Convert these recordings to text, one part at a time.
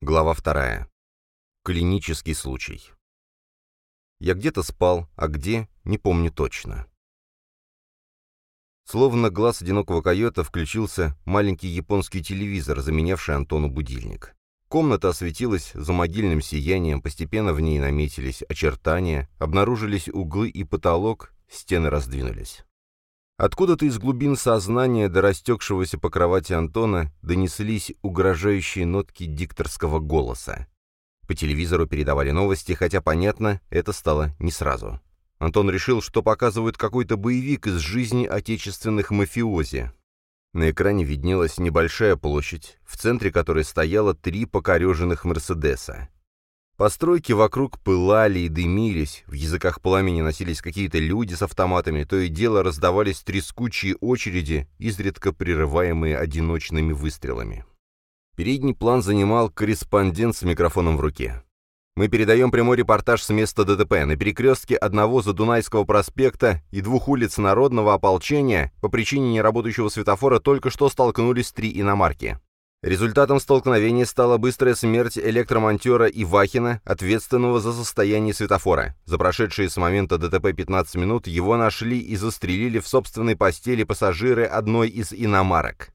Глава вторая. Клинический случай. Я где-то спал, а где — не помню точно. Словно глаз одинокого койота включился маленький японский телевизор, заменявший Антону будильник. Комната осветилась за могильным сиянием, постепенно в ней наметились очертания, обнаружились углы и потолок, стены раздвинулись. Откуда-то из глубин сознания до растекшегося по кровати Антона донеслись угрожающие нотки дикторского голоса. По телевизору передавали новости, хотя, понятно, это стало не сразу. Антон решил, что показывают какой-то боевик из жизни отечественных мафиози. На экране виднелась небольшая площадь, в центре которой стояло три покореженных «Мерседеса». Постройки вокруг пылали и дымились, в языках пламени носились какие-то люди с автоматами, то и дело раздавались трескучие очереди, изредка прерываемые одиночными выстрелами. Передний план занимал корреспондент с микрофоном в руке. Мы передаем прямой репортаж с места ДТП. На перекрестке одного Задунайского проспекта и двух улиц Народного ополчения по причине неработающего светофора только что столкнулись три иномарки. Результатом столкновения стала быстрая смерть электромонтера Ивахина, ответственного за состояние светофора. За прошедшие с момента ДТП 15 минут его нашли и застрелили в собственной постели пассажиры одной из иномарок.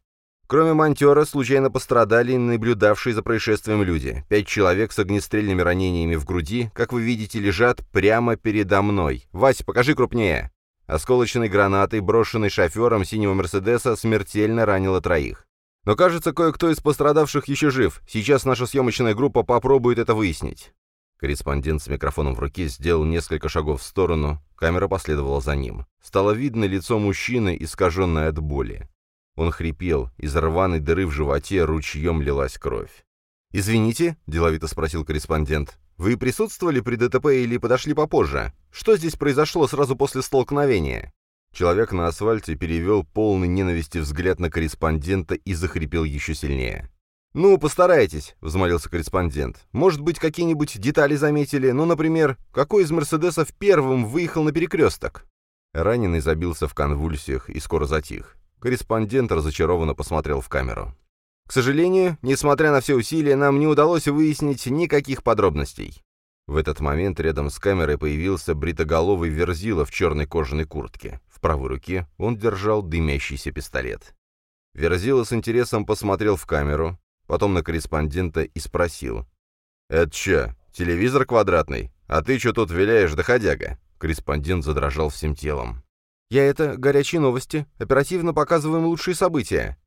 Кроме монтера, случайно пострадали наблюдавшие за происшествием люди. Пять человек с огнестрельными ранениями в груди, как вы видите, лежат прямо передо мной. «Вась, покажи крупнее!» Осколочной гранатой, брошенной шофером синего «Мерседеса», смертельно ранила троих. Но кажется, кое-кто из пострадавших еще жив. Сейчас наша съемочная группа попробует это выяснить. Корреспондент с микрофоном в руке сделал несколько шагов в сторону, камера последовала за ним. Стало видно лицо мужчины, искаженное от боли. Он хрипел, из рваной дыры в животе ручьем лилась кровь. «Извините», — деловито спросил корреспондент, — «вы присутствовали при ДТП или подошли попозже? Что здесь произошло сразу после столкновения?» Человек на асфальте перевел полный ненависти взгляд на корреспондента и захрипел еще сильнее. «Ну, постарайтесь», — взмолился корреспондент. «Может быть, какие-нибудь детали заметили? Ну, например, какой из «Мерседесов» первым выехал на перекресток?» Раненый забился в конвульсиях и скоро затих. Корреспондент разочарованно посмотрел в камеру. «К сожалению, несмотря на все усилия, нам не удалось выяснить никаких подробностей». В этот момент рядом с камерой появился бритоголовый верзила в черной кожаной куртке правой руке он держал дымящийся пистолет. Верзила с интересом посмотрел в камеру, потом на корреспондента и спросил. «Это чё, телевизор квадратный? А ты чё тут виляешь, доходяга?» Корреспондент задрожал всем телом. «Я это горячие новости. Оперативно показываем лучшие события».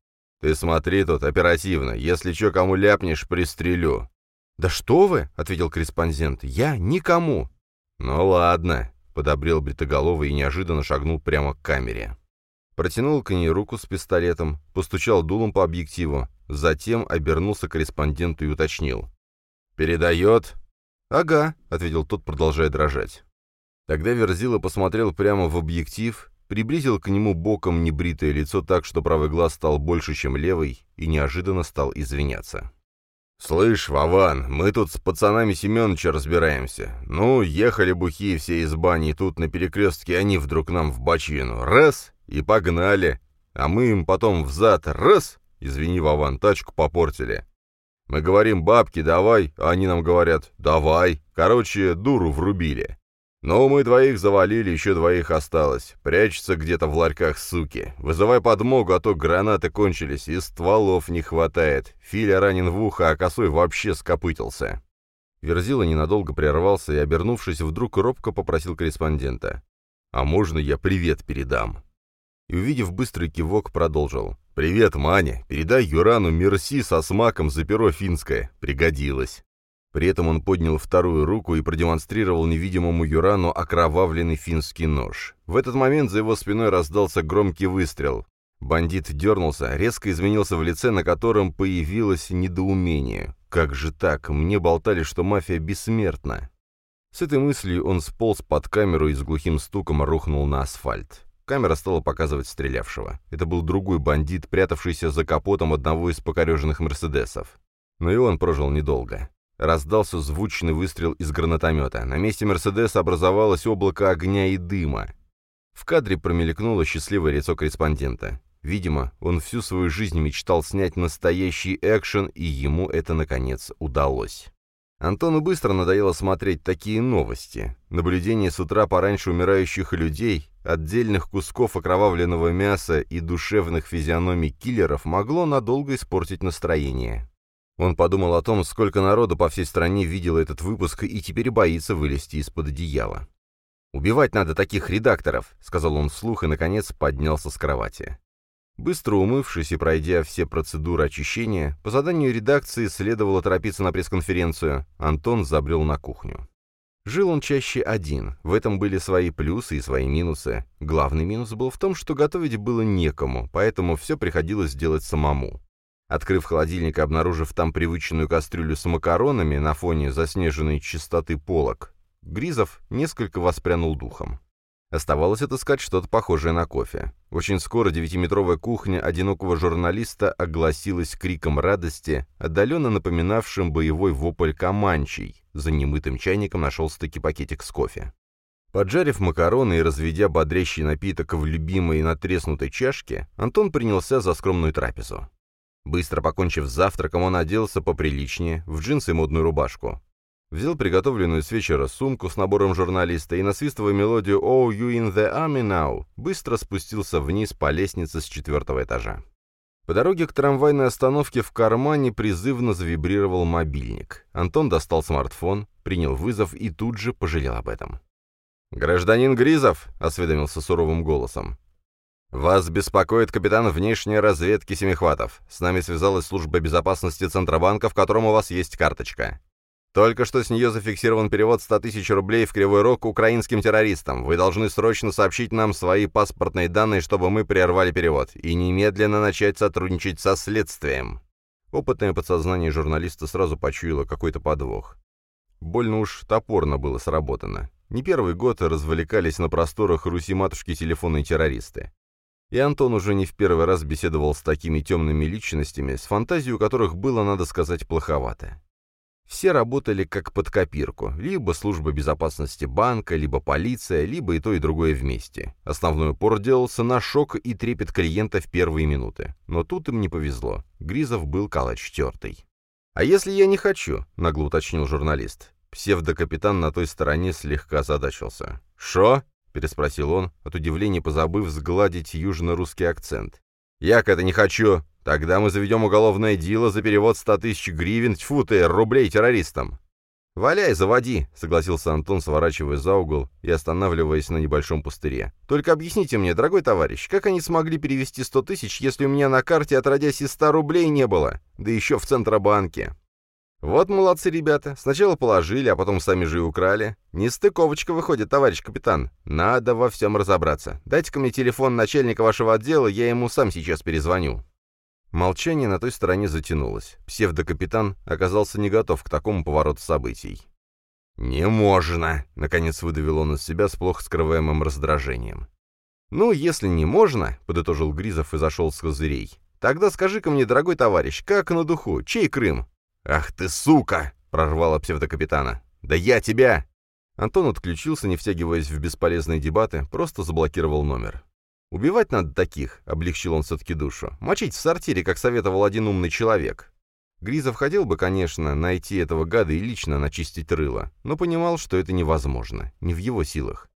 «Ты смотри тут оперативно. Если чё кому ляпнешь, пристрелю». «Да что вы!» — ответил корреспондент. «Я никому». «Ну ладно», подобрел бритоголовый и неожиданно шагнул прямо к камере. Протянул к ней руку с пистолетом, постучал дулом по объективу, затем обернулся к корреспонденту и уточнил. «Передает?» «Ага», — ответил тот, продолжая дрожать. Тогда Верзила посмотрел прямо в объектив, приблизил к нему боком небритое лицо так, что правый глаз стал больше, чем левый, и неожиданно стал извиняться. «Слышь, Вован, мы тут с пацанами Семеновича разбираемся. Ну, ехали бухие все из бани, и тут на перекрестке они вдруг нам в бочину. Раз, и погнали. А мы им потом взад, раз, извини, Вован, тачку попортили. Мы говорим, бабки, давай, а они нам говорят, давай. Короче, дуру врубили. «Ну, мы двоих завалили, еще двоих осталось. Прячется где-то в ларьках, суки. Вызывай подмогу, а то гранаты кончились, и стволов не хватает. Филя ранен в ухо, а косой вообще скопытился». Верзила ненадолго прервался и, обернувшись, вдруг робко попросил корреспондента. «А можно я привет передам?» И, увидев быстрый кивок, продолжил. «Привет, Маня. Передай Юрану мерси со смаком за перо финское. Пригодилось». При этом он поднял вторую руку и продемонстрировал невидимому Юрану окровавленный финский нож. В этот момент за его спиной раздался громкий выстрел. Бандит дернулся, резко изменился в лице, на котором появилось недоумение. «Как же так? Мне болтали, что мафия бессмертна». С этой мыслью он сполз под камеру и с глухим стуком рухнул на асфальт. Камера стала показывать стрелявшего. Это был другой бандит, прятавшийся за капотом одного из покореженных «Мерседесов». Но и он прожил недолго. Раздался звучный выстрел из гранатомета. На месте «Мерседеса» образовалось облако огня и дыма. В кадре промелькнуло счастливое лицо корреспондента. Видимо, он всю свою жизнь мечтал снять настоящий экшен, и ему это, наконец, удалось. Антону быстро надоело смотреть такие новости. Наблюдение с утра пораньше умирающих людей, отдельных кусков окровавленного мяса и душевных физиономий киллеров могло надолго испортить настроение. Он подумал о том, сколько народу по всей стране видело этот выпуск и теперь боится вылезти из-под одеяла. «Убивать надо таких редакторов», — сказал он вслух и, наконец, поднялся с кровати. Быстро умывшись и пройдя все процедуры очищения, по заданию редакции следовало торопиться на пресс-конференцию, Антон забрел на кухню. Жил он чаще один, в этом были свои плюсы и свои минусы. Главный минус был в том, что готовить было некому, поэтому все приходилось делать самому. Открыв холодильник и обнаружив там привычную кастрюлю с макаронами на фоне заснеженной чистоты полок, Гризов несколько воспрянул духом. Оставалось отыскать что-то похожее на кофе. Очень скоро девятиметровая кухня одинокого журналиста огласилась криком радости, отдаленно напоминавшим боевой вопль команчей. За немытым чайником нашелся-таки пакетик с кофе. Поджарив макароны и разведя бодрящий напиток в любимой натреснутой чашке, Антон принялся за скромную трапезу. Быстро покончив с завтраком, он оделся поприличнее, в джинсы и модную рубашку. Взял приготовленную с вечера сумку с набором журналиста и, насвистывая мелодию «Oh, you in the army now», быстро спустился вниз по лестнице с четвертого этажа. По дороге к трамвайной остановке в кармане призывно завибрировал мобильник. Антон достал смартфон, принял вызов и тут же пожалел об этом. «Гражданин Гризов», — осведомился суровым голосом. «Вас беспокоит капитан внешней разведки Семихватов. С нами связалась служба безопасности Центробанка, в котором у вас есть карточка. Только что с нее зафиксирован перевод 100 тысяч рублей в Кривой Рог украинским террористам. Вы должны срочно сообщить нам свои паспортные данные, чтобы мы прервали перевод, и немедленно начать сотрудничать со следствием». Опытное подсознание журналиста сразу почуяло какой-то подвох. Больно уж топорно было сработано. Не первый год развлекались на просторах Руси-матушки телефонные террористы. И Антон уже не в первый раз беседовал с такими темными личностями, с фантазией у которых было, надо сказать, плоховато. Все работали как под копирку, либо служба безопасности банка, либо полиция, либо и то, и другое вместе. Основной упор делался на шок и трепет клиента в первые минуты. Но тут им не повезло. Гризов был калач тертый. «А если я не хочу?» — нагло уточнил журналист. Псевдокапитан на той стороне слегка задачился. «Шо?» — переспросил он, от удивления позабыв сгладить южно-русский акцент. «Як это не хочу? Тогда мы заведем уголовное дело за перевод 100 тысяч гривен, тьфу ты, рублей террористам. «Валяй, заводи», — согласился Антон, сворачивая за угол и останавливаясь на небольшом пустыре. «Только объясните мне, дорогой товарищ, как они смогли перевести 100 тысяч, если у меня на карте отродясь и 100 рублей не было? Да еще в Центробанке». «Вот молодцы ребята. Сначала положили, а потом сами же и украли. Нестыковочка выходит, товарищ капитан. Надо во всем разобраться. Дайте-ка мне телефон начальника вашего отдела, я ему сам сейчас перезвоню». Молчание на той стороне затянулось. Псевдокапитан оказался не готов к такому повороту событий. «Не можно!» — наконец выдавил он из себя с плохо скрываемым раздражением. «Ну, если не можно», — подытожил Гризов и зашел с козырей, «тогда скажи-ка мне, дорогой товарищ, как на духу, чей Крым?» «Ах ты, сука!» — прорвало псевдокапитана. «Да я тебя!» Антон отключился, не втягиваясь в бесполезные дебаты, просто заблокировал номер. «Убивать надо таких», — облегчил он все-таки душу. «Мочить в сортире, как советовал один умный человек». Гризов хотел бы, конечно, найти этого гада и лично начистить рыло, но понимал, что это невозможно, не в его силах.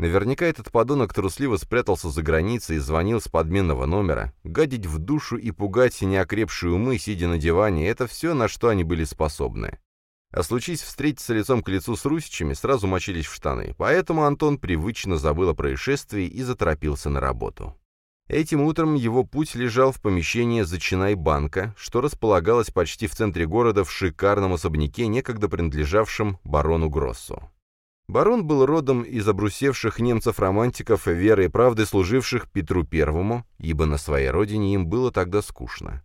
Наверняка этот подонок трусливо спрятался за границей и звонил с подменного номера. Гадить в душу и пугать неокрепшие умы, сидя на диване, это все, на что они были способны. А случись встретиться лицом к лицу с русичами, сразу мочились в штаны, поэтому Антон привычно забыл о происшествии и заторопился на работу. Этим утром его путь лежал в помещении «Зачинай банка», что располагалось почти в центре города в шикарном особняке, некогда принадлежавшем барону Гроссу. Барон был родом из обрусевших немцев-романтиков, верой и правдой служивших Петру Первому, ибо на своей родине им было тогда скучно.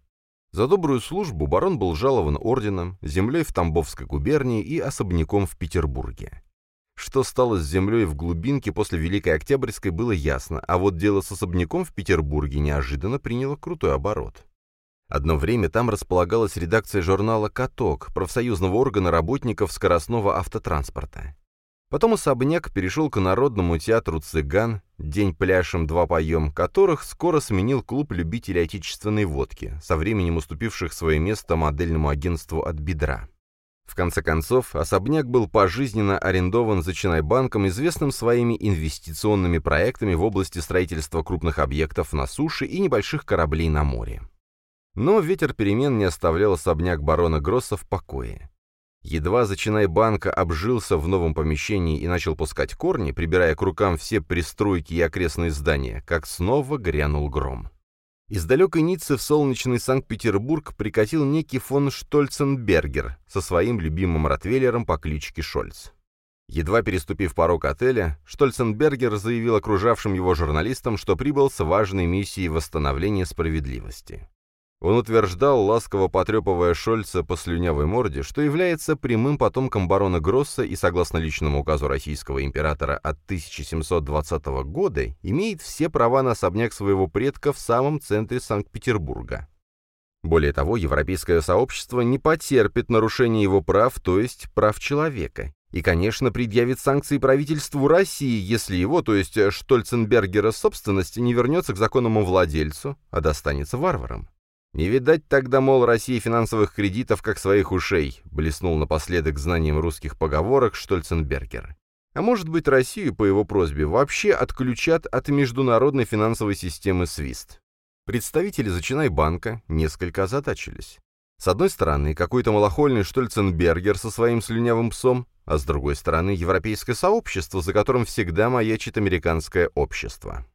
За добрую службу барон был жалован орденом, землей в Тамбовской губернии и особняком в Петербурге. Что стало с землей в глубинке после Великой Октябрьской, было ясно, а вот дело с особняком в Петербурге неожиданно приняло крутой оборот. Одно время там располагалась редакция журнала «Каток», профсоюзного органа работников скоростного автотранспорта. Потом особняк перешел к Народному театру «Цыган», день пляшем два поем, которых скоро сменил клуб любителей отечественной водки, со временем уступивших свое место модельному агентству от бедра. В конце концов, особняк был пожизненно арендован Зачинайбанком, известным своими инвестиционными проектами в области строительства крупных объектов на суше и небольших кораблей на море. Но ветер перемен не оставлял особняк барона Гросса в покое. Едва Зачинайбанка обжился в новом помещении и начал пускать корни, прибирая к рукам все пристройки и окрестные здания, как снова грянул гром. Из далекой Ниццы в солнечный Санкт-Петербург прикатил некий фон Штольценбергер со своим любимым ротвейлером по кличке Шольц. Едва переступив порог отеля, Штольценбергер заявил окружавшим его журналистам, что прибыл с важной миссией восстановления справедливости. Он утверждал, ласково потрепывая Шольца по слюнявой морде, что является прямым потомком барона Гросса и, согласно личному указу российского императора от 1720 года, имеет все права на особняк своего предка в самом центре Санкт-Петербурга. Более того, европейское сообщество не потерпит нарушения его прав, то есть прав человека, и, конечно, предъявит санкции правительству России, если его, то есть Штольценбергера, собственность не вернется к законному владельцу, а достанется варварам. «Не видать тогда, мол, России финансовых кредитов, как своих ушей», блеснул напоследок знанием русских поговорок Штольценбергер. А может быть, Россию, по его просьбе, вообще отключат от международной финансовой системы СВИСТ. Представители Зачинай-банка несколько озадачились. С одной стороны, какой-то малохольный Штольценбергер со своим слюнявым псом, а с другой стороны, европейское сообщество, за которым всегда маячит американское общество.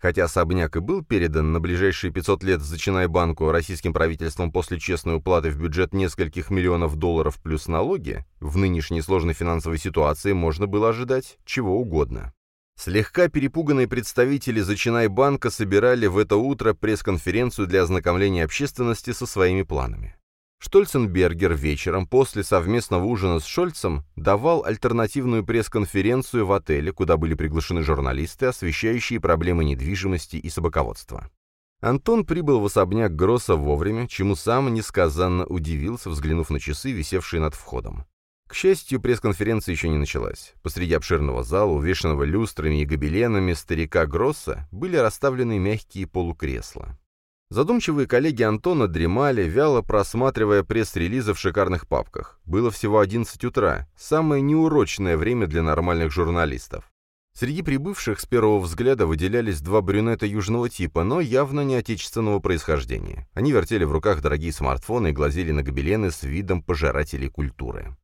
Хотя особняк и был передан на ближайшие 500 лет зачиная банку российским правительством после честной уплаты в бюджет нескольких миллионов долларов плюс налоги, в нынешней сложной финансовой ситуации можно было ожидать чего угодно. Слегка перепуганные представители Зачинай банка собирали в это утро пресс-конференцию для ознакомления общественности со своими планами. Штольценбергер вечером после совместного ужина с Шольцем давал альтернативную пресс-конференцию в отеле, куда были приглашены журналисты, освещающие проблемы недвижимости и собаководства. Антон прибыл в особняк Гросса вовремя, чему сам несказанно удивился, взглянув на часы, висевшие над входом. К счастью, пресс-конференция еще не началась. Посреди обширного зала, увешанного люстрами и гобеленами старика Гросса, были расставлены мягкие полукресла. Задумчивые коллеги Антона дремали, вяло просматривая пресс-релизы в шикарных папках. Было всего 11 утра, самое неурочное время для нормальных журналистов. Среди прибывших с первого взгляда выделялись два брюнета южного типа, но явно не отечественного происхождения. Они вертели в руках дорогие смартфоны и глазели на гобелены с видом пожирателей культуры.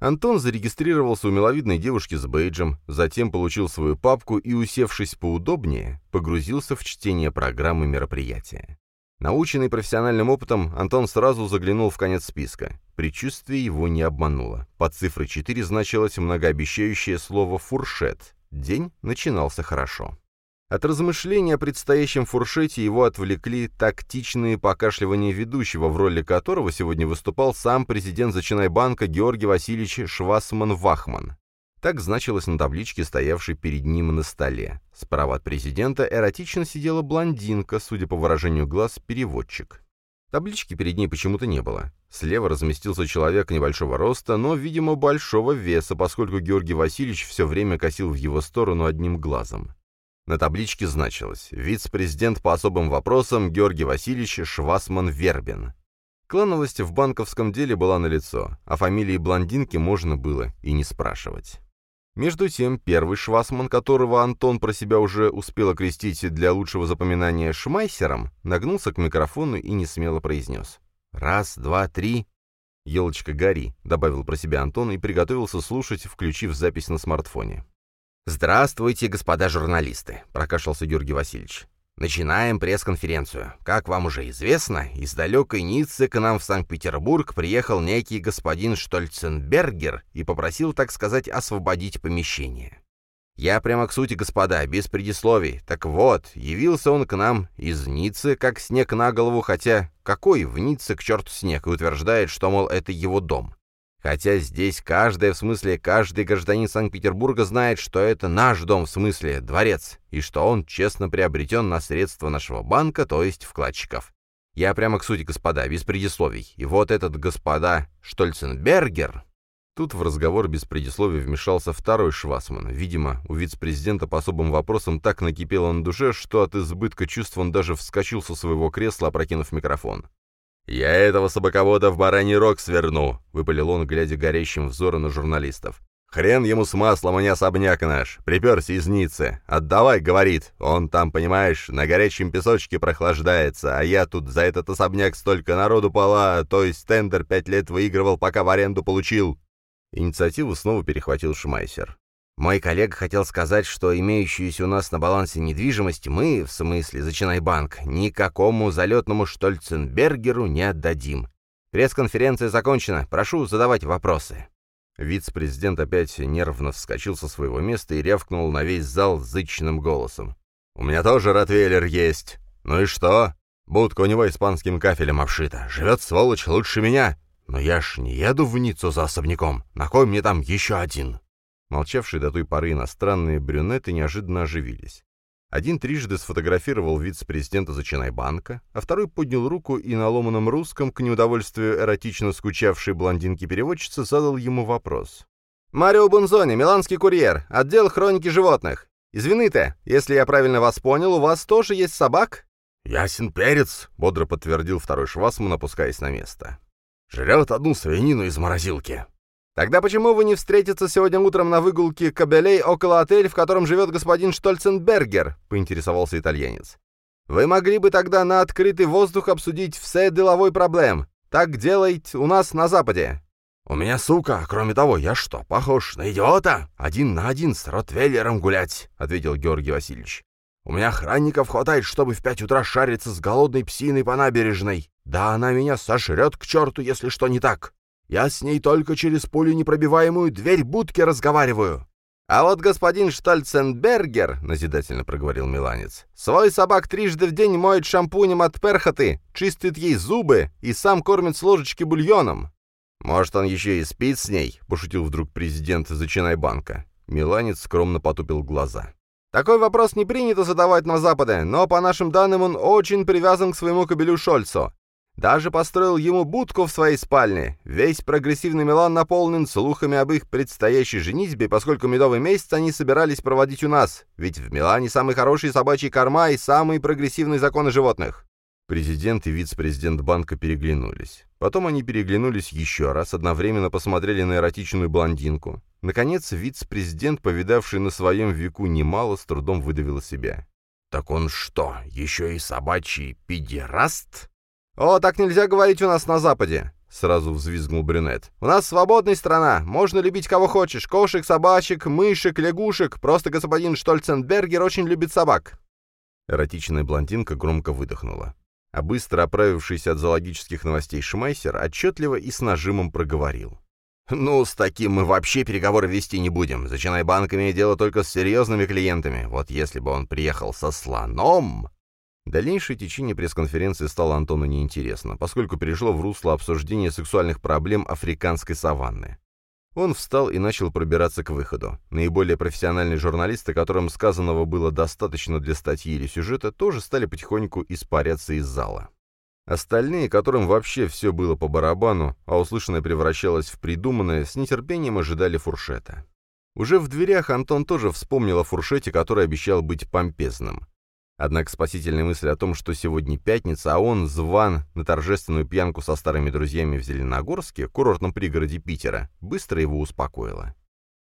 Антон зарегистрировался у миловидной девушки с бейджем, затем получил свою папку и, усевшись поудобнее, погрузился в чтение программы мероприятия. Наученный профессиональным опытом, Антон сразу заглянул в конец списка. Предчувствие его не обмануло. Под цифрой 4 значилось многообещающее слово «фуршет». День начинался хорошо. От размышления о предстоящем фуршете его отвлекли тактичные покашливания ведущего, в роли которого сегодня выступал сам президент Зачинайбанка Георгий Васильевич Швасман-Вахман. Так значилось на табличке, стоявшей перед ним на столе. Справа от президента эротично сидела блондинка, судя по выражению глаз, переводчик. Таблички перед ней почему-то не было. Слева разместился человек небольшого роста, но, видимо, большого веса, поскольку Георгий Васильевич все время косил в его сторону одним глазом. На табличке значилось «Вице-президент по особым вопросам Георгий Васильевич Швасман-Вербин». Клановость в банковском деле была налицо, а фамилии блондинки можно было и не спрашивать. Между тем, первый швасман, которого Антон про себя уже успел окрестить для лучшего запоминания шмайсером, нагнулся к микрофону и несмело произнес. «Раз, два, три...» «Елочка, гори», — добавил про себя Антон и приготовился слушать, включив запись на смартфоне. «Здравствуйте, господа журналисты», — прокашлялся Георгий Васильевич. Начинаем пресс-конференцию. Как вам уже известно, из далекой Ниццы к нам в Санкт-Петербург приехал некий господин Штольценбергер и попросил, так сказать, освободить помещение. Я прямо к сути, господа, без предисловий. Так вот, явился он к нам из Ниццы, как снег на голову, хотя какой в Ницце к черту снег, и утверждает, что, мол, это его дом. Хотя здесь каждый, в смысле каждый гражданин Санкт-Петербурга знает, что это наш дом, в смысле дворец, и что он честно приобретен на средства нашего банка, то есть вкладчиков. Я прямо к сути, господа, без предисловий. И вот этот господа Штольценбергер... Тут в разговор без предисловия вмешался второй Швасман. Видимо, у вице-президента по особым вопросам так накипело на душе, что от избытка чувств он даже вскочил со своего кресла, опрокинув микрофон. «Я этого собаковода в бараний рог сверну», — выпалил он, глядя горящим взором на журналистов. «Хрен ему с маслом, а не особняк наш. Приперся из Ниццы. Отдавай, — говорит. Он там, понимаешь, на горячем песочке прохлаждается, а я тут за этот особняк столько народу пола, то есть тендер пять лет выигрывал, пока в аренду получил». Инициативу снова перехватил Шмайсер. Мой коллега хотел сказать, что имеющуюся у нас на балансе недвижимость мы, в смысле Зачинайбанк, никакому залетному Штольценбергеру не отдадим. Пресс-конференция закончена. Прошу задавать вопросы. Вице-президент опять нервно вскочил со своего места и рявкнул на весь зал зычным голосом. «У меня тоже ротвейлер есть. Ну и что? Будка у него испанским кафелем обшита. Живет сволочь лучше меня. Но я ж не еду в Ниццу за особняком. На кой мне там еще один?» Молчавшие до той поры иностранные брюнеты неожиданно оживились. Один трижды сфотографировал вице-президента Зачинайбанка, а второй поднял руку и на ломаном русском, к неудовольствию эротично скучавшей блондинки-переводчицы, задал ему вопрос. «Марио Бонзони, миланский курьер, отдел хроники животных. Извините, если я правильно вас понял, у вас тоже есть собак?» «Ясен перец», — бодро подтвердил второй швасман, опускаясь на место. «Жрет одну свинину из морозилки». «Тогда почему вы не встретиться сегодня утром на выгулке кабелей около отеля, в котором живет господин Штольценбергер?» — поинтересовался итальянец. «Вы могли бы тогда на открытый воздух обсудить все деловой проблем. Так делает у нас на Западе». «У меня, сука, кроме того, я что, похож на идиота? Один на один с Ротвейлером гулять», — ответил Георгий Васильевич. «У меня охранников хватает, чтобы в пять утра шариться с голодной псиной по набережной. Да она меня сожрет к черту, если что не так. Я с ней только через пулю непробиваемую дверь будки разговариваю». «А вот господин Штольценбергер», — назидательно проговорил Миланец, «свой собак трижды в день моет шампунем от перхоты, чистит ей зубы и сам кормит с ложечки бульоном». «Может, он еще и спит с ней?» — пошутил вдруг президент Зачинайбанка. Миланец скромно потупил глаза. «Такой вопрос не принято задавать на Западе, но, по нашим данным, он очень привязан к своему кобелю Шольцу. Даже построил ему будку в своей спальне. Весь прогрессивный Милан наполнен слухами об их предстоящей женитьбе, поскольку медовый месяц они собирались проводить у нас, ведь в Милане самый хороший собачий корма и самые прогрессивные законы животных. Президент и вице-президент банка переглянулись. Потом они переглянулись еще раз, одновременно посмотрели на эротичную блондинку. Наконец, вице-президент, повидавший на своем веку немало, с трудом выдавил себя. «Так он что, еще и собачий педераст?» «О, так нельзя говорить у нас на Западе!» — сразу взвизгнул брюнет. «У нас свободная страна, можно любить кого хочешь, кошек, собачек, мышек, лягушек, просто господин Штольценбергер очень любит собак». Эротичная блондинка громко выдохнула. А быстро оправившийся от зоологических новостей Шмайсер отчетливо и с нажимом проговорил. «Ну, с таким мы вообще переговоры вести не будем. Зачинай банк имеет дело только с серьезными клиентами. Вот если бы он приехал со слоном...» Дальнейшее течение пресс-конференции стало Антону неинтересно, поскольку перешло в русло обсуждения сексуальных проблем африканской саванны. Он встал и начал пробираться к выходу. Наиболее профессиональные журналисты, которым сказанного было достаточно для статьи или сюжета, тоже стали потихоньку испаряться из зала. Остальные, которым вообще все было по барабану, а услышанное превращалось в придуманное, с нетерпением ожидали фуршета. Уже в дверях Антон тоже вспомнил о фуршете, который обещал быть помпезным. Однако спасительная мысль о том, что сегодня пятница, а он зван на торжественную пьянку со старыми друзьями в Зеленогорске, курортном пригороде Питера, быстро его успокоила.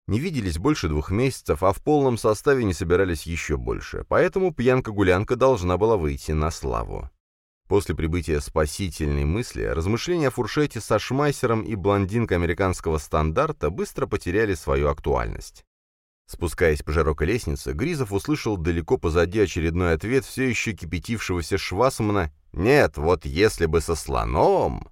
Не виделись больше двух месяцев, а в полном составе не собирались еще больше, поэтому пьянка-гулянка должна была выйти на славу. После прибытия спасительной мысли, размышления о фуршете со шмайсером и блондинкой американского стандарта быстро потеряли свою актуальность. Спускаясь по широкой лестнице, Гризов услышал далеко позади очередной ответ все еще кипятившегося Швасмана. «Нет, вот если бы со слоном...»